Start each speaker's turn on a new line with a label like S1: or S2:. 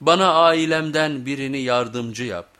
S1: bana ailemden birini yardımcı yap.